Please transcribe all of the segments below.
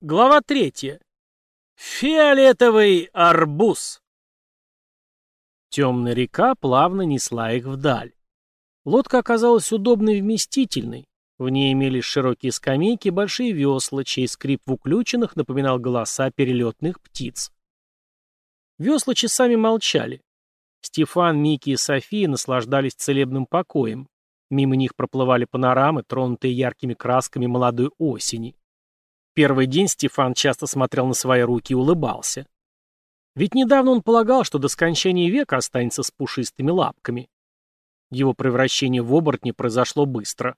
Глава третья. Фиолетовый арбуз. Темная река плавно несла их вдаль. Лодка оказалась удобной и вместительной. В ней имелись широкие скамейки, большие весла, чей скрип в уключенных напоминал голоса перелетных птиц. Весла часами молчали. Стефан, Микки и София наслаждались целебным покоем. Мимо них проплывали панорамы, тронутые яркими красками молодой осени. Первый день Стефан часто смотрел на свои руки и улыбался. Ведь недавно он полагал, что до скончания века останется с пушистыми лапками. Его превращение в оборотня произошло быстро.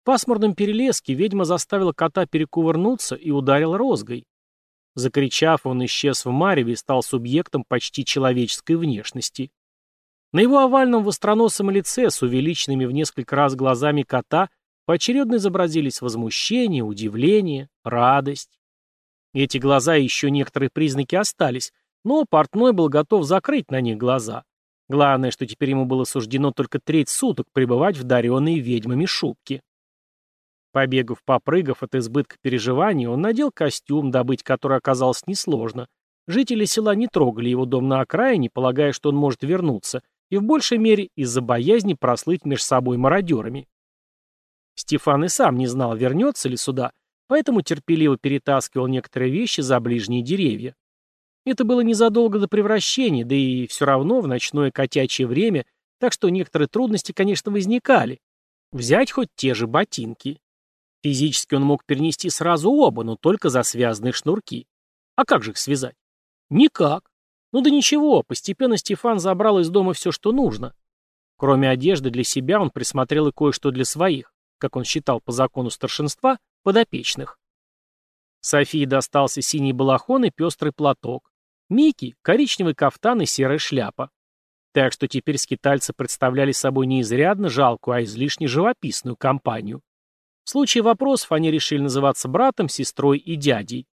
В пасмурном перелеске ведьма заставила кота перекувырнуться и ударила розгой. Закричав, он исчез в мареве и стал субъектом почти человеческой внешности. На его овальном востроносом лице с увеличенными в несколько раз глазами кота Поочередно изобразились возмущение, удивление, радость. Эти глаза и еще некоторые признаки остались, но портной был готов закрыть на них глаза. Главное, что теперь ему было суждено только треть суток пребывать в даренной ведьмами шубке. Побегав, попрыгав от избытка переживаний, он надел костюм, добыть который оказалось несложно. Жители села не трогали его дом на окраине, полагая, что он может вернуться, и в большей мере из-за боязни прослыть между собой мародерами. Стефан и сам не знал, вернется ли сюда, поэтому терпеливо перетаскивал некоторые вещи за ближние деревья. Это было незадолго до превращения, да и все равно в ночное котячье время, так что некоторые трудности, конечно, возникали. Взять хоть те же ботинки. Физически он мог перенести сразу оба, но только за связанные шнурки. А как же их связать? Никак. Ну да ничего, постепенно Стефан забрал из дома все, что нужно. Кроме одежды для себя он присмотрел и кое-что для своих как он считал по закону старшинства, подопечных. Софии достался синий балахон и пестрый платок. Микки — коричневый кафтан и серая шляпа. Так что теперь скитальцы представляли собой не изрядно жалкую, а излишне живописную компанию. В случае вопросов они решили называться братом, сестрой и дядей.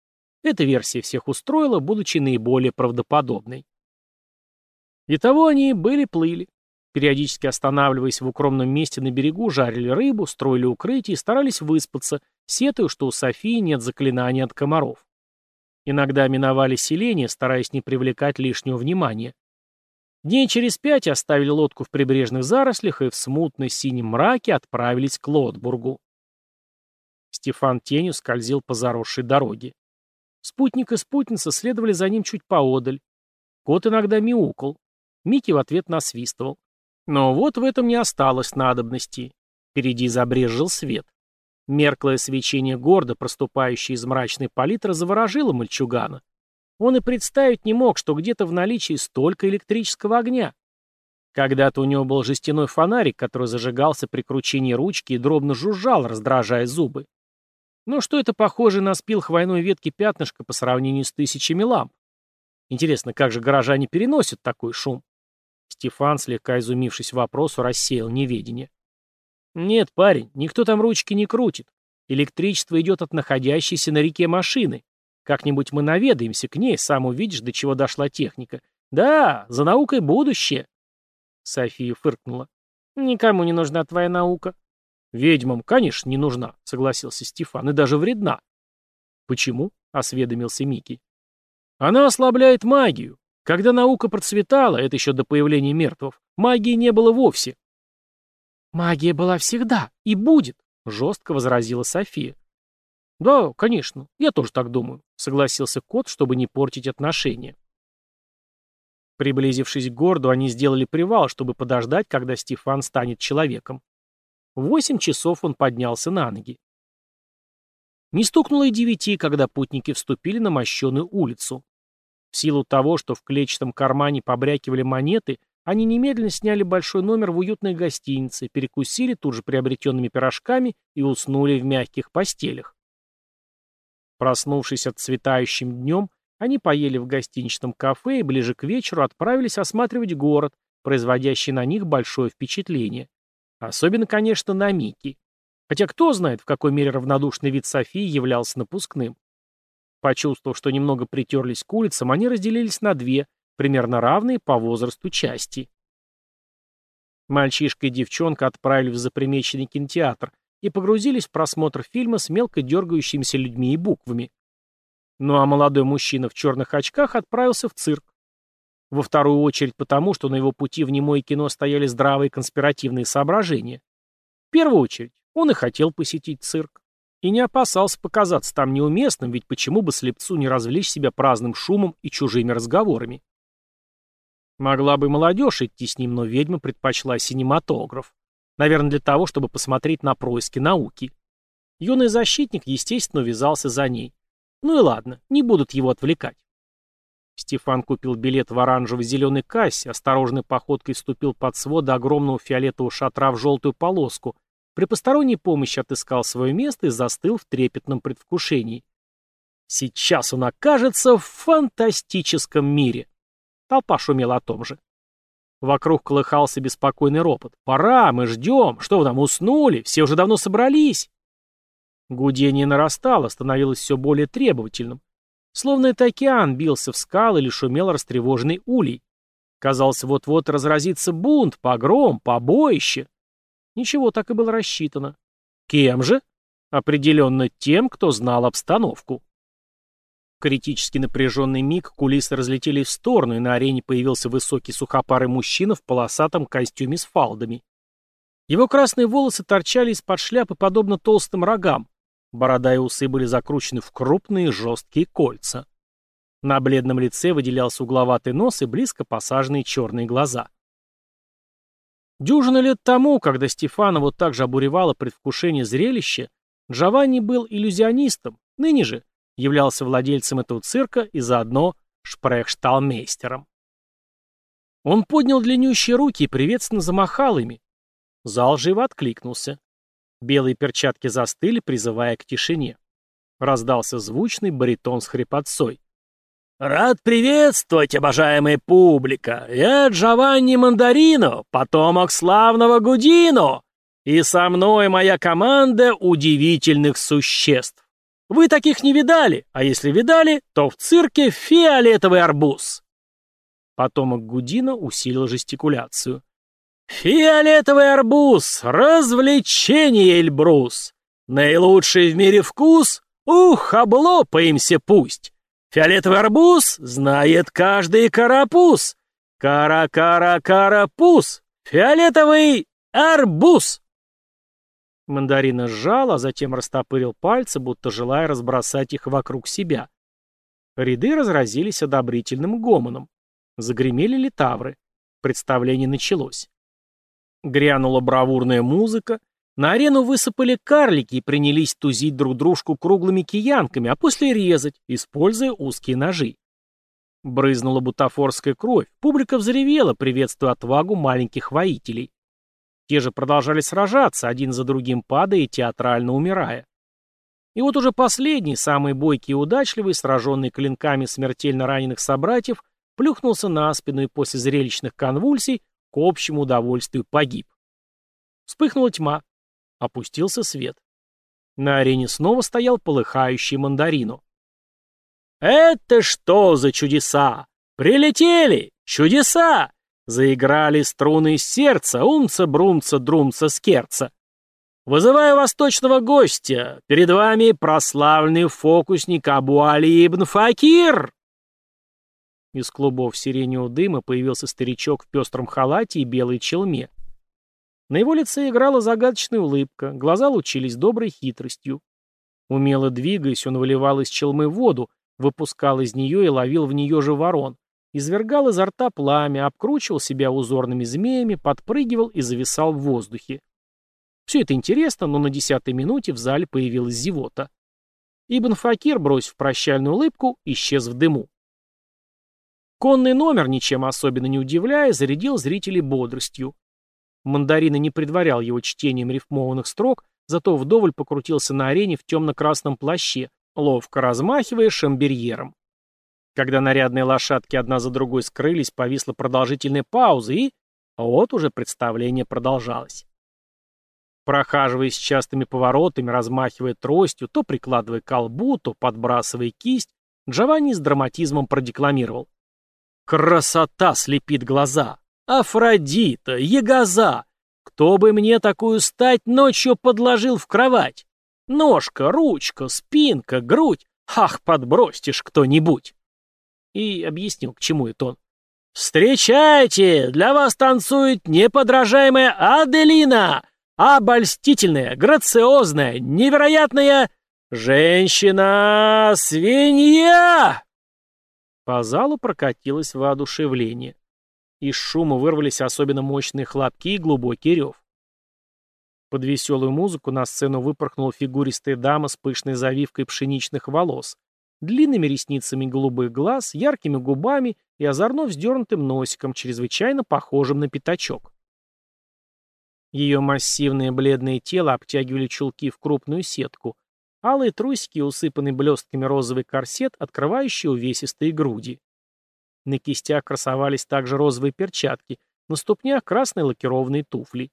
Эта версия всех устроила, будучи наиболее правдоподобной. Итого они были-плыли. Периодически останавливаясь в укромном месте на берегу, жарили рыбу, строили укрытие и старались выспаться, сетуя, что у Софии нет заклинания от комаров. Иногда миновали селение, стараясь не привлекать лишнего внимания. Дней через пять оставили лодку в прибрежных зарослях и в смутной синем мраке отправились к Лотбургу. Стефан тенью скользил по заросшей дороге. Спутник и спутница следовали за ним чуть поодаль. Кот иногда мяукал. Микки в ответ насвистывал. Но вот в этом не осталось надобности. Впереди забрезжил свет. Мерклое свечение гордо, проступающее из мрачной палитры, заворожило мальчугана. Он и представить не мог, что где-то в наличии столько электрического огня. Когда-то у него был жестяной фонарик, который зажигался при кручении ручки и дробно жужжал, раздражая зубы. Но что это похоже на спил хвойной ветки пятнышко по сравнению с тысячами ламп? Интересно, как же горожане переносят такой шум? Стефан, слегка изумившись вопросу, рассеял неведение. «Нет, парень, никто там ручки не крутит. Электричество идет от находящейся на реке машины. Как-нибудь мы наведаемся к ней, сам увидишь, до чего дошла техника. Да, за наукой будущее». София фыркнула. «Никому не нужна твоя наука». «Ведьмам, конечно, не нужна», — согласился Стефан, — «и даже вредна». «Почему?» — осведомился Микки. «Она ослабляет магию. Когда наука процветала, это еще до появления мертвых, магии не было вовсе. «Магия была всегда и будет», — жестко возразила София. «Да, конечно, я тоже так думаю», — согласился кот, чтобы не портить отношения. Приблизившись к городу, они сделали привал, чтобы подождать, когда Стефан станет человеком. В восемь часов он поднялся на ноги. Не стукнуло и девяти, когда путники вступили на мощеную улицу. В силу того, что в клетчатом кармане побрякивали монеты, они немедленно сняли большой номер в уютной гостинице, перекусили тут же приобретенными пирожками и уснули в мягких постелях. Проснувшись отцветающим днем, они поели в гостиничном кафе и ближе к вечеру отправились осматривать город, производящий на них большое впечатление. Особенно, конечно, на Микки. Хотя кто знает, в какой мере равнодушный вид Софии являлся напускным. Почувствовав, что немного притерлись к улицам, они разделились на две, примерно равные по возрасту части. Мальчишка и девчонка отправили в запримеченный кинотеатр и погрузились в просмотр фильма с мелко дергающимися людьми и буквами. Ну а молодой мужчина в черных очках отправился в цирк. Во вторую очередь потому, что на его пути в немое кино стояли здравые конспиративные соображения. В первую очередь он и хотел посетить цирк. И не опасался показаться там неуместным, ведь почему бы слепцу не развлечь себя праздным шумом и чужими разговорами? Могла бы молодежь идти с ним, но ведьма предпочла синематограф. Наверное, для того, чтобы посмотреть на происки науки. Юный защитник, естественно, увязался за ней. Ну и ладно, не будут его отвлекать. Стефан купил билет в оранжево-зеленой кассе, осторожной походкой вступил под свод огромного фиолетового шатра в желтую полоску, при посторонней помощи отыскал свое место и застыл в трепетном предвкушении. Сейчас он окажется в фантастическом мире. Толпа шумела о том же. Вокруг колыхался беспокойный ропот. «Пора, мы ждем! Что вы там, уснули? Все уже давно собрались!» Гудение нарастало, становилось все более требовательным. Словно это океан бился в скалы или шумел растревоженный улей. Казалось, вот-вот разразится бунт, погром, побоище. Ничего, так и было рассчитано. Кем же? Определенно тем, кто знал обстановку. В критически напряженный миг кулисы разлетелись в сторону, и на арене появился высокий сухопарый мужчина в полосатом костюме с фалдами. Его красные волосы торчали из-под шляпы подобно толстым рогам. Борода и усы были закручены в крупные жесткие кольца. На бледном лице выделялся угловатый нос и близко посаженные черные глаза. Дюжина лет тому, когда Стефана вот так же обуревало предвкушение зрелища, Джованни был иллюзионистом, ныне же являлся владельцем этого цирка и заодно шпрехшталмейстером. Он поднял длиннющие руки и приветственно замахал ими. Зал живо откликнулся. Белые перчатки застыли, призывая к тишине. Раздался звучный баритон с хрипотцой. «Рад приветствовать, обожаемая публика! Я Джованни Мандарино, потомок славного Гудино, и со мной моя команда удивительных существ. Вы таких не видали, а если видали, то в цирке фиолетовый арбуз». Потомок Гудино усилил жестикуляцию. Фиолетовый арбуз, развлечение Эльбрус. Наилучший в мире вкус, ух, облопаемся пусть. Фиолетовый арбуз знает каждый карапуз. Кара-кара-карапуз, фиолетовый арбуз. Мандарина сжал, а затем растопырил пальцы, будто желая разбросать их вокруг себя. Ряды разразились одобрительным гомоном. Загремели литавры. Представление началось. Грянула бравурная музыка, на арену высыпали карлики и принялись тузить друг дружку круглыми киянками, а после резать, используя узкие ножи. Брызнула бутафорская кровь, публика взревела, приветствуя отвагу маленьких воителей. Те же продолжали сражаться, один за другим падая и театрально умирая. И вот уже последний, самый бойкий и удачливый, сраженный клинками смертельно раненых собратьев, плюхнулся на спину и после зрелищных конвульсий к общему удовольствию погиб. Вспыхнула тьма. Опустился свет. На арене снова стоял полыхающий мандарину. «Это что за чудеса? Прилетели! Чудеса!» Заиграли струны сердца, умца-брумца, друмца-скерца. «Вызываю восточного гостя. Перед вами прославленный фокусник Абу-Али ибн Факир!» Из клубов сиреневого дыма появился старичок в пестром халате и белой челме. На его лице играла загадочная улыбка, глаза лучились доброй хитростью. Умело двигаясь, он выливал из челмы воду, выпускал из нее и ловил в нее же ворон, извергал изо рта пламя, обкручивал себя узорными змеями, подпрыгивал и зависал в воздухе. Все это интересно, но на десятой минуте в зале появилась зевота. Ибн Факир, бросив прощальную улыбку, исчез в дыму. Конный номер, ничем особенно не удивляя, зарядил зрителей бодростью. Мандарина не предварял его чтением рифмованных строк, зато вдоволь покрутился на арене в темно-красном плаще, ловко размахивая шамберьером. Когда нарядные лошадки одна за другой скрылись, повисла продолжительная пауза, и вот уже представление продолжалось. Прохаживаясь частыми поворотами, размахивая тростью, то прикладывая колбу, то подбрасывая кисть, Джованни с драматизмом продекламировал. Красота слепит глаза. Афродита, Ягоза. Кто бы мне такую стать ночью подложил в кровать? Ножка, ручка, спинка, грудь. Ах, подбросьте ж кто-нибудь!» И объяснил, к чему это он. «Встречайте! Для вас танцует неподражаемая Аделина! Обольстительная, грациозная, невероятная женщина-свинья!» По залу прокатилось воодушевление. Из шума вырвались особенно мощные хлопки и глубокий рев. Под веселую музыку на сцену выпорхнула фигуристая дама с пышной завивкой пшеничных волос, длинными ресницами голубых глаз, яркими губами и озорно вздернутым носиком, чрезвычайно похожим на пятачок. Ее массивное бледное тело обтягивали чулки в крупную сетку, алые трусики и усыпанный блестками розовый корсет, открывающий увесистые груди. На кистях красовались также розовые перчатки, на ступнях красные лакированные туфли.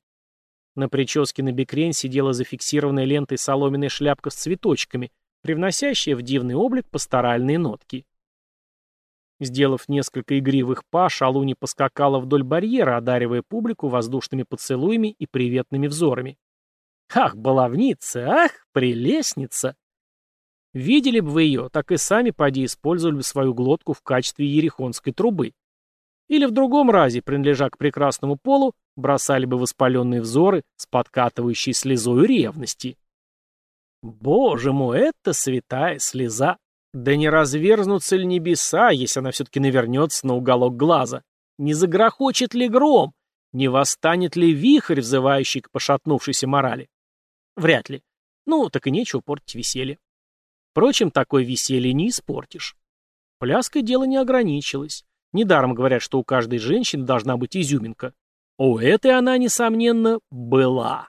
На прическе на бекрень сидела зафиксированная лентой соломенная шляпка с цветочками, привносящая в дивный облик пасторальные нотки. Сделав несколько игривых па, Шалуни поскакала вдоль барьера, одаривая публику воздушными поцелуями и приветными взорами. Ах, баловница, ах, прелестница! Видели бы вы ее, так и сами поди использовали бы свою глотку в качестве ерехонской трубы. Или в другом разе, принадлежа к прекрасному полу, бросали бы воспаленные взоры с подкатывающей слезою ревности. Боже мой, это святая слеза! Да не разверзнутся ли небеса, если она все-таки навернется на уголок глаза? Не загрохочет ли гром? Не восстанет ли вихрь, взывающий к пошатнувшейся морали? Вряд ли. Ну, так и нечего портить веселье. Впрочем, такое веселье не испортишь. Пляской дело не ограничилось. Недаром говорят, что у каждой женщины должна быть изюминка. У этой она, несомненно, была.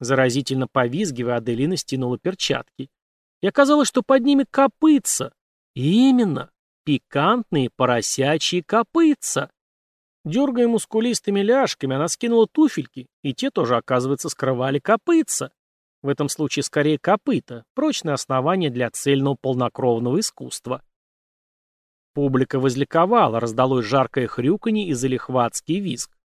Заразительно повизгивая, Аделина стянула перчатки и оказалось, что под ними копытца. Именно, пикантные поросячьи копытца. Дергая мускулистыми ляжками, она скинула туфельки, и те тоже, оказывается, скрывали копытца. В этом случае скорее копыта, прочное основание для цельного полнокровного искусства. Публика возликовала, раздалось жаркое хрюканье и залихватский визг.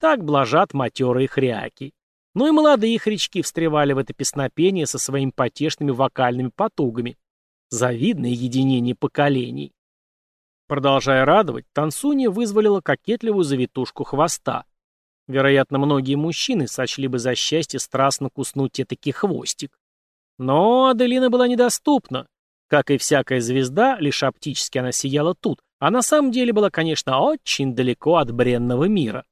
Так блажат матерые хряки. Ну и молодые хрячки встревали в это песнопение со своими потешными вокальными потугами. Завидное единение поколений. Продолжая радовать, танцунья вызволила кокетливую завитушку хвоста. Вероятно, многие мужчины сочли бы за счастье страстно куснуть этакий хвостик. Но Аделина была недоступна. Как и всякая звезда, лишь оптически она сияла тут, а на самом деле была, конечно, очень далеко от бренного мира.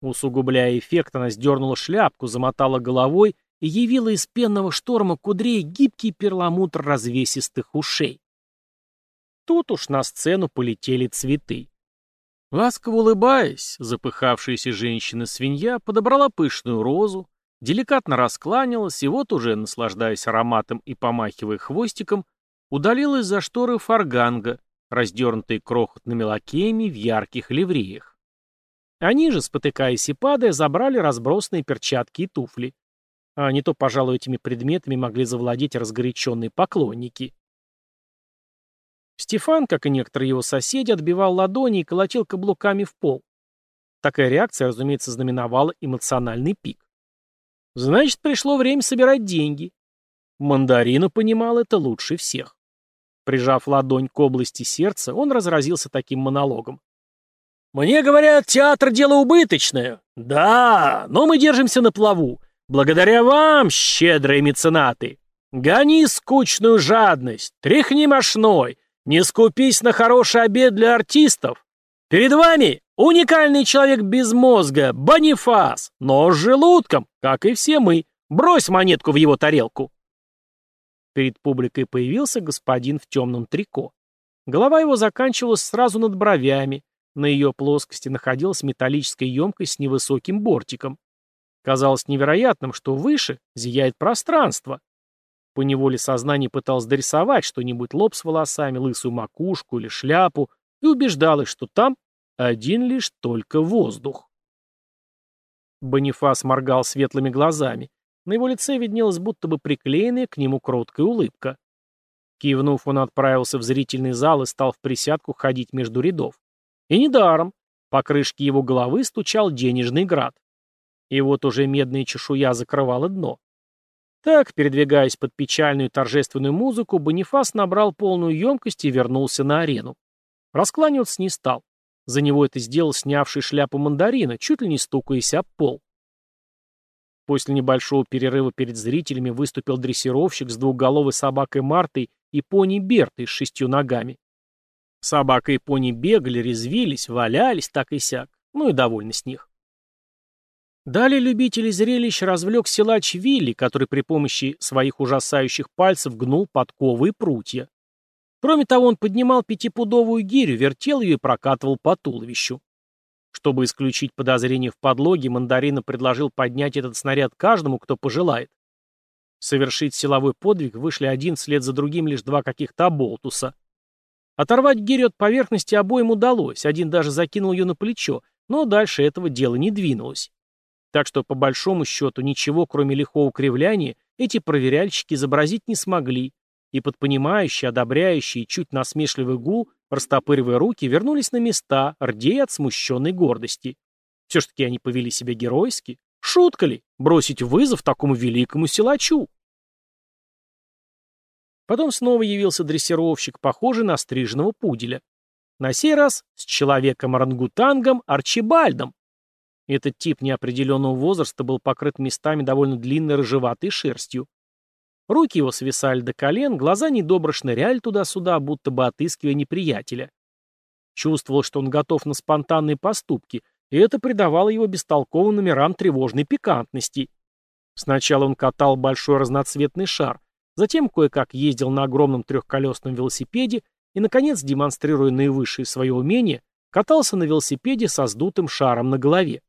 Усугубляя эффект, она сдернула шляпку, замотала головой и явила из пенного шторма кудрей гибкий перламутр развесистых ушей. Тут уж на сцену полетели цветы. Ласково улыбаясь, запыхавшаяся женщина-свинья подобрала пышную розу, деликатно раскланялась и вот уже, наслаждаясь ароматом и помахивая хвостиком, удалилась за шторы фарганга, раздернутые крохотными лакеями в ярких ливреях. Они же, спотыкаясь и падая, забрали разбросанные перчатки и туфли. А не то, пожалуй, этими предметами могли завладеть разгоряченные поклонники. Стефан, как и некоторые его соседи, отбивал ладони и колотил каблуками в пол. Такая реакция, разумеется, знаменовала эмоциональный пик. Значит, пришло время собирать деньги. Мандарину понимал это лучше всех. Прижав ладонь к области сердца, он разразился таким монологом. Мне говорят, театр — дело убыточное. Да, но мы держимся на плаву. Благодаря вам, щедрые меценаты. Гони скучную жадность, тряхни мошной, не скупись на хороший обед для артистов. Перед вами уникальный человек без мозга, Бонифас, но с желудком, как и все мы. Брось монетку в его тарелку. Перед публикой появился господин в темном трико. Голова его заканчивалась сразу над бровями, на ее плоскости находилась металлическая емкость с невысоким бортиком. Казалось невероятным, что выше зияет пространство. По неволе сознание пыталось дорисовать что-нибудь, лоб с волосами, лысую макушку или шляпу, и убеждалось, что там один лишь только воздух. Бонифас моргал светлыми глазами. На его лице виднелась будто бы приклеенная к нему кроткая улыбка. Кивнув, он отправился в зрительный зал и стал в присядку ходить между рядов. И недаром. По крышке его головы стучал денежный град. И вот уже медная чешуя закрывала дно. Так, передвигаясь под печальную торжественную музыку, Бонифас набрал полную емкость и вернулся на арену. Раскланиваться не стал. За него это сделал снявший шляпу мандарина, чуть ли не стукаясь об пол. После небольшого перерыва перед зрителями выступил дрессировщик с двухголовой собакой Мартой и пони Бертой с шестью ногами. Собака и пони бегали, резвились, валялись так и сяк, ну и довольны с них. Далее любителей зрелищ развлек силач Вилли, который при помощи своих ужасающих пальцев гнул подковы и прутья. Кроме того, он поднимал пятипудовую гирю, вертел ее и прокатывал по туловищу. Чтобы исключить подозрения в подлоге, Мандарина предложил поднять этот снаряд каждому, кто пожелает. Совершить силовой подвиг вышли один вслед за другим лишь два каких-то оболтуса. Оторвать гирю от поверхности обоим удалось, один даже закинул ее на плечо, но дальше этого дела не двинулось. Так что, по большому счету, ничего, кроме лихого кривляния, эти проверяльщики изобразить не смогли, и под понимающий, одобряющий чуть насмешливый гул, растопыривая руки, вернулись на места, рдея от смущенной гордости. Все ж таки они повели себя геройски. Шутка ли? Бросить вызов такому великому силачу? Потом снова явился дрессировщик, похожий на стриженного пуделя. На сей раз с человеком-орангутангом Арчибальдом. Этот тип неопределенного возраста был покрыт местами довольно длинной рыжеватой шерстью. Руки его свисали до колен, глаза недобро шныряли туда-сюда, будто бы отыскивая неприятеля. Чувствовал, что он готов на спонтанные поступки, и это придавало его бестолковым номерам тревожной пикантности. Сначала он катал большой разноцветный шар, затем кое-как ездил на огромном трехколесном велосипеде и, наконец, демонстрируя наивысшее свое умение, катался на велосипеде со сдутым шаром на голове.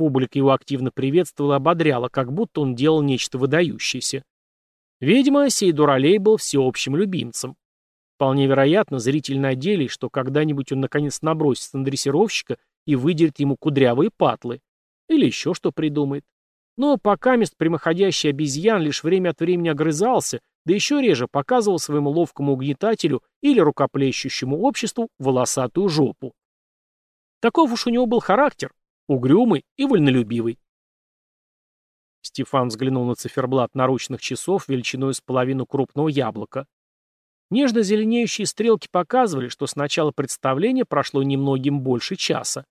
Публика его активно приветствовала и ободряла, как будто он делал нечто выдающееся. Видимо, сей дуралей был всеобщим любимцем. Вполне вероятно, зрители надеялись, что когда-нибудь он наконец набросится на дрессировщика и выдерет ему кудрявые патлы. Или еще что придумает. Но пока мест прямоходящий обезьян лишь время от времени огрызался, да еще реже показывал своему ловкому угнетателю или рукоплещущему обществу волосатую жопу. Таков уж у него был характер, угрюмый и вольнолюбивый. Стефан взглянул на циферблат наручных часов величиной с половину крупного яблока. Нежно зеленеющие стрелки показывали, что с начала представления прошло немногим больше часа.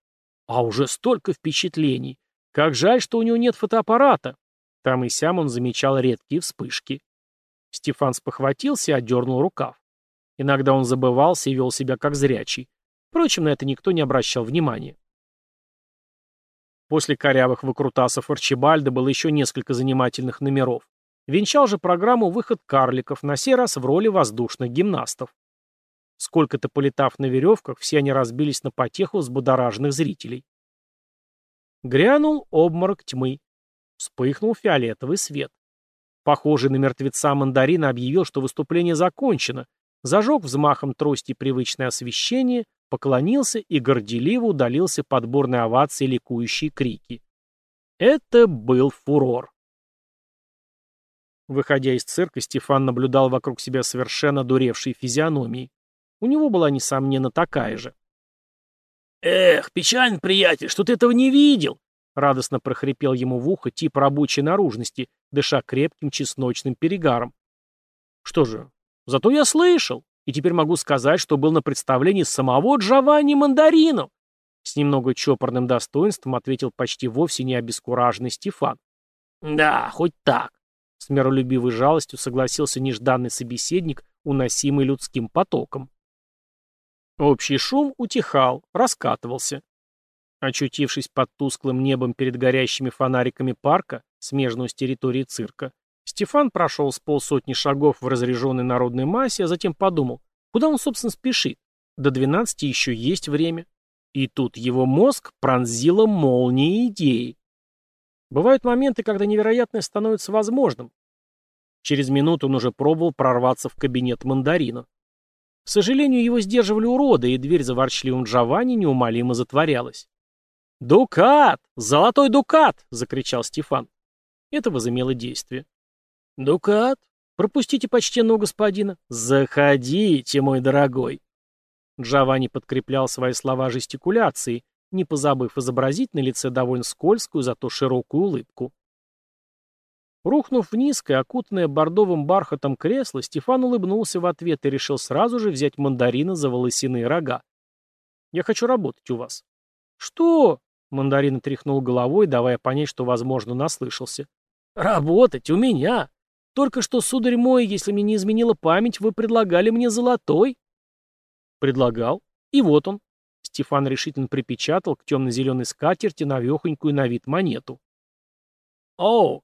А уже столько впечатлений. Как жаль, что у него нет фотоаппарата. Там и сям он замечал редкие вспышки. Стефан спохватился и отдернул рукав. Иногда он забывался и вел себя как зрячий. Впрочем, на это никто не обращал внимания. После корявых выкрутасов Арчибальда было еще несколько занимательных номеров. Венчал же программу выход карликов, на сей раз в роли воздушных гимнастов. Сколько-то полетав на веревках, все они разбились на потеху взбудораженных зрителей. Грянул обморок тьмы. Вспыхнул фиолетовый свет. Похожий на мертвеца мандарин объявил, что выступление закончено, зажег взмахом трости привычное освещение, поклонился и горделиво удалился подборной овации ликующие крики. Это был фурор. Выходя из цирка, Стефан наблюдал вокруг себя совершенно дуревшей физиономии. У него была, несомненно, такая же. «Эх, печально, приятель, что ты этого не видел!» Радостно прохрипел ему в ухо тип рабочей наружности, дыша крепким чесночным перегаром. «Что же, зато я слышал!» И теперь могу сказать, что был на представлении самого Джованни Мандарино. С немного чопорным достоинством ответил почти вовсе не обескураженный Стефан. Да, хоть так. С миролюбивой жалостью согласился нежданный собеседник, уносимый людским потоком. Общий шум утихал, раскатывался. Очутившись под тусклым небом перед горящими фонариками парка, смежного с территорией цирка, Стефан прошел с полсотни шагов в разряженной народной массе, а затем подумал, куда он, собственно, спешит? До двенадцати еще есть время. И тут его мозг пронзила молния идеи. Бывают моменты, когда невероятное становится возможным. Через минуту он уже пробовал прорваться в кабинет мандарина. К сожалению, его сдерживали уроды, и дверь за ворчливым Джованни неумолимо затворялась. «Дукат! Золотой дукат!» — закричал Стефан. Это возымело действие. «Дукат? Пропустите, почтенного господина. Заходите, мой дорогой!» Джованни подкреплял свои слова жестикуляцией, не позабыв изобразить на лице довольно скользкую, зато широкую улыбку. Рухнув в низкое, окутанное бордовым бархатом кресло, Стефан улыбнулся в ответ и решил сразу же взять мандарина за волосяные рога. «Я хочу работать у вас». «Что?» — мандарин тряхнул головой, давая понять, что, возможно, наслышался. «Работать у меня? Только что, сударь мой, если мне не изменила память, вы предлагали мне золотой?» «Предлагал. И вот он». Стефан решительно припечатал к темно-зеленой скатерти навехонькую на вид монету. «Оу,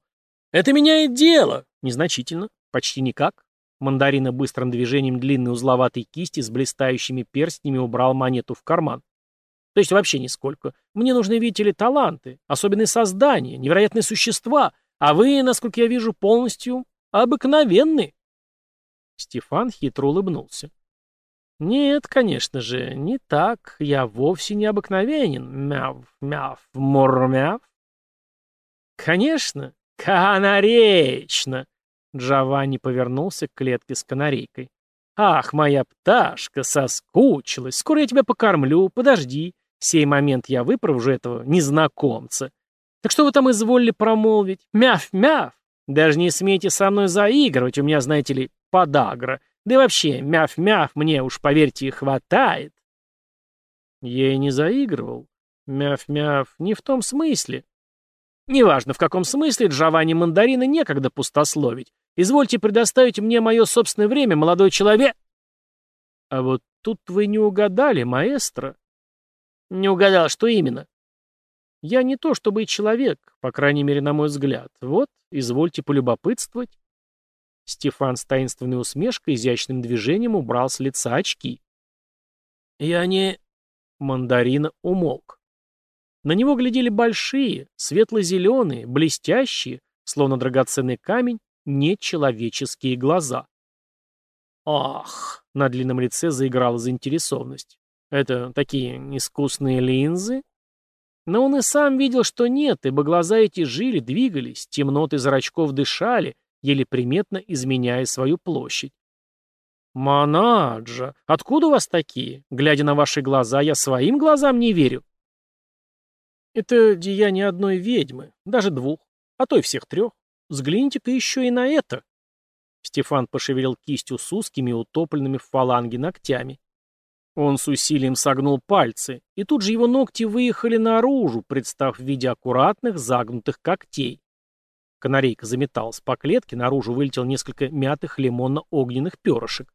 это меняет дело!» «Незначительно. Почти никак». Мандарина быстрым движением длинной узловатой кисти с блистающими перстнями убрал монету в карман. То есть вообще нисколько. Мне нужны, видите ли, таланты, особенные создания, невероятные существа, а вы, насколько я вижу, полностью обыкновенны. Стефан хитро улыбнулся. Нет, конечно же, не так. Я вовсе не обыкновенен. Мяв, мяв, мур-мяв. Конечно, канаречно. Джованни повернулся к клетке с канарейкой. «Ах, моя пташка, соскучилась. Скоро я тебя покормлю. Подожди. сей момент я выпровожу этого незнакомца. Так что вы там изволили промолвить? Мяв-мяв. Даже не смейте со мной заигрывать. У меня, знаете ли, подагра. Да и вообще, мяв-мяв мне уж, поверьте, хватает. Я и не заигрывал. Мяв-мяв не в том смысле. Неважно, в каком смысле, Джованни Мандарина некогда пустословить. Извольте предоставить мне мое собственное время, молодой человек. А вот тут вы не угадали, маэстро. Не угадал, что именно? Я не то чтобы и человек, по крайней мере, на мой взгляд. Вот, извольте полюбопытствовать. Стефан с таинственной усмешкой изящным движением убрал с лица очки. «Я не...» Мандарина умолк. На него глядели большие, светло-зеленые, блестящие, словно драгоценный камень, нечеловеческие глаза. «Ах!» — на длинном лице заиграла заинтересованность. «Это такие искусные линзы?» Но он и сам видел, что нет, ибо глаза эти жили, двигались, темноты зрачков дышали, еле приметно изменяя свою площадь. «Манаджа! Откуда у вас такие? Глядя на ваши глаза, я своим глазам не верю». «Это деяние одной ведьмы, даже двух, а то и всех трех. Взгляните-ка еще и на это». Стефан пошевелил кистью с узкими, утопленными в фаланге ногтями. Он с усилием согнул пальцы, и тут же его ногти выехали наружу, представ в виде аккуратных загнутых когтей. Канарейка заметалась по клетке, наружу вылетел несколько мятых лимонно-огненных перышек.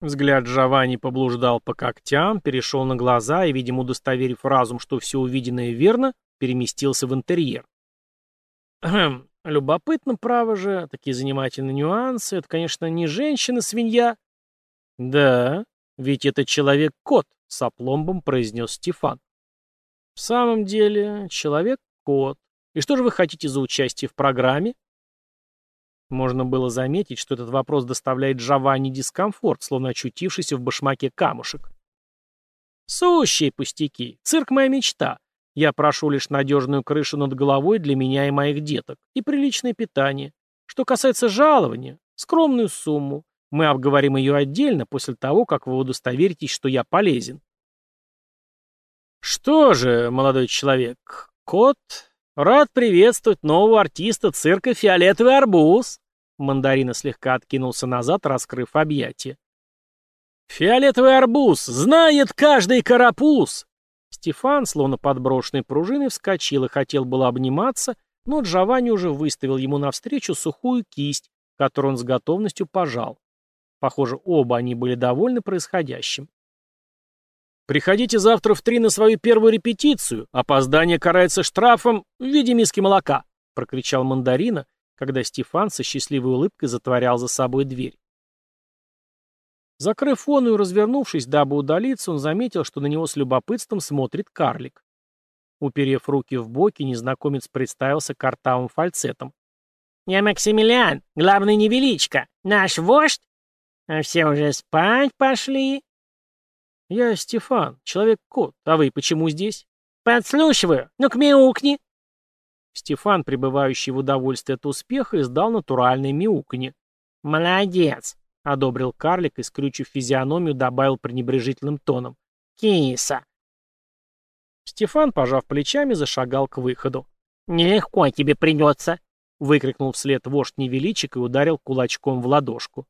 Взгляд Джованни поблуждал по когтям, перешел на глаза и, видимо, удостоверив разум, что все увиденное верно, переместился в интерьер. Хм, любопытно, право же, такие занимательные нюансы. Это, конечно, не женщина-свинья. Да, ведь это человек-кот, с опломбом произнес Стефан. В самом деле, человек-кот. И что же вы хотите за участие в программе? Можно было заметить, что этот вопрос доставляет Джованни дискомфорт, словно очутившийся в башмаке камушек. Сущие пустяки. Цирк моя мечта. Я прошу лишь надежную крышу над головой для меня и моих деток и приличное питание. Что касается жалования, скромную сумму. Мы обговорим ее отдельно после того, как вы удостоверитесь, что я полезен. Что же, молодой человек, кот, рад приветствовать нового артиста цирка «Фиолетовый арбуз». Мандарина слегка откинулся назад, раскрыв объятия. «Фиолетовый арбуз! Знает каждый карапуз!» Стефан, словно подброшенной пружиной, вскочил и хотел было обниматься, но Джованни уже выставил ему навстречу сухую кисть, которую он с готовностью пожал. Похоже, оба они были довольны происходящим. «Приходите завтра в три на свою первую репетицию. Опоздание карается штрафом в виде миски молока», — прокричал мандарина, когда Стефан со счастливой улыбкой затворял за собой дверь. Закрыв он и развернувшись, дабы удалиться, он заметил, что на него с любопытством смотрит карлик. Уперев руки в боки, незнакомец представился картавым фальцетом. «Я Максимилиан, главный невеличко, наш вождь а все уже спать пошли? Я Стефан, человек-кот. А вы почему здесь? Подслушиваю. Ну-ка мяукни. Стефан, пребывающий в удовольствии от успеха, издал натуральное мяуканье. «Молодец!» — одобрил карлик и, скрючив физиономию, добавил пренебрежительным тоном. «Киса!» Стефан, пожав плечами, зашагал к выходу. «Нелегко тебе придется!» — выкрикнул вслед вождь невеличек и ударил кулачком в ладошку.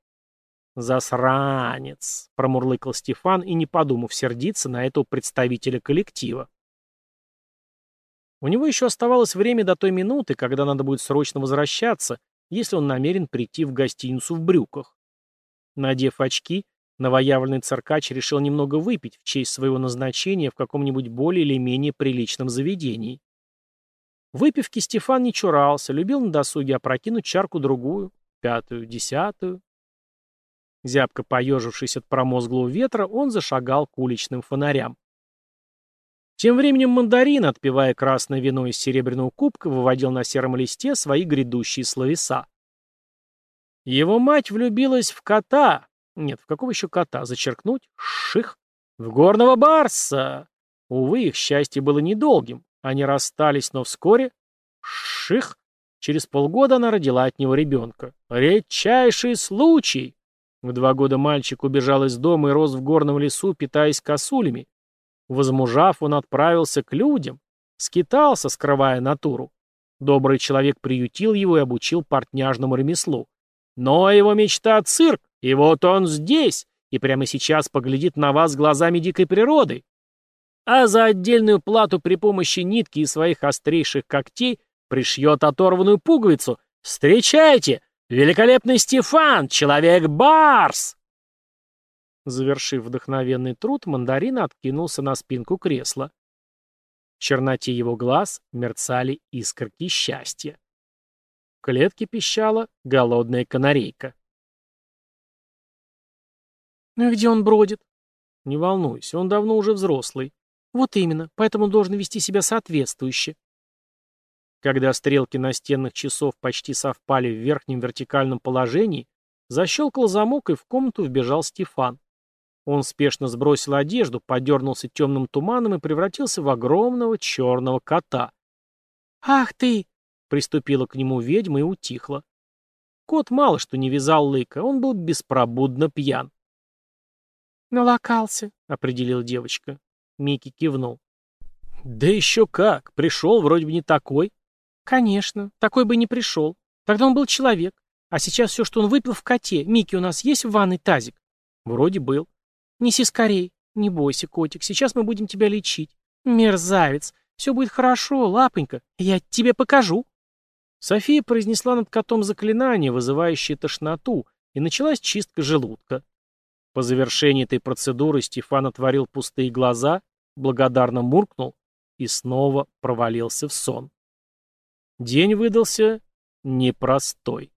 «Засранец!» — промурлыкал Стефан и, не подумав сердиться на этого представителя коллектива. У него еще оставалось время до той минуты, когда надо будет срочно возвращаться, если он намерен прийти в гостиницу в брюках. Надев очки, новоявленный циркач решил немного выпить в честь своего назначения в каком-нибудь более или менее приличном заведении. Выпивки Стефан не чурался, любил на досуге опрокинуть чарку-другую, пятую, десятую. Зябко поежившись от промозглого ветра, он зашагал к уличным фонарям. Тем временем мандарин, отпивая красное вино из серебряного кубка, выводил на сером листе свои грядущие словеса. Его мать влюбилась в кота. Нет, в какого еще кота? Зачеркнуть? Ших. В горного барса. Увы, их счастье было недолгим. Они расстались, но вскоре... Ших. Через полгода она родила от него ребенка. Редчайший случай. В два года мальчик убежал из дома и рос в горном лесу, питаясь косулями. Возмужав, он отправился к людям, скитался, скрывая натуру. Добрый человек приютил его и обучил портняжному ремеслу. Но его мечта — цирк, и вот он здесь, и прямо сейчас поглядит на вас глазами дикой природы. А за отдельную плату при помощи нитки и своих острейших когтей пришьет оторванную пуговицу. Встречайте! Великолепный Стефан, человек-барс! Завершив вдохновенный труд, мандарин откинулся на спинку кресла. В черноте его глаз мерцали искорки счастья. В клетке пищала голодная канарейка. «Ну и где он бродит?» «Не волнуйся, он давно уже взрослый. Вот именно, поэтому должен вести себя соответствующе». Когда стрелки настенных часов почти совпали в верхнем вертикальном положении, защелкал замок, и в комнату вбежал Стефан. Он спешно сбросил одежду, подернулся темным туманом и превратился в огромного черного кота. «Ах ты!» — приступила к нему ведьма и утихла. Кот мало что не вязал лыка, он был беспробудно пьян. «Налокался», — определила девочка. Микки кивнул. «Да еще как! Пришел, вроде бы не такой». «Конечно, такой бы не пришел. Тогда он был человек. А сейчас все, что он выпил в коте. Микки, у нас есть в ванной тазик?» «Вроде был. Неси скорей. Не бойся, котик, сейчас мы будем тебя лечить. Мерзавец. Все будет хорошо, лапонька. Я тебе покажу. София произнесла над котом заклинание, вызывающее тошноту, и началась чистка желудка. По завершении этой процедуры Стефан отворил пустые глаза, благодарно муркнул и снова провалился в сон. День выдался непростой.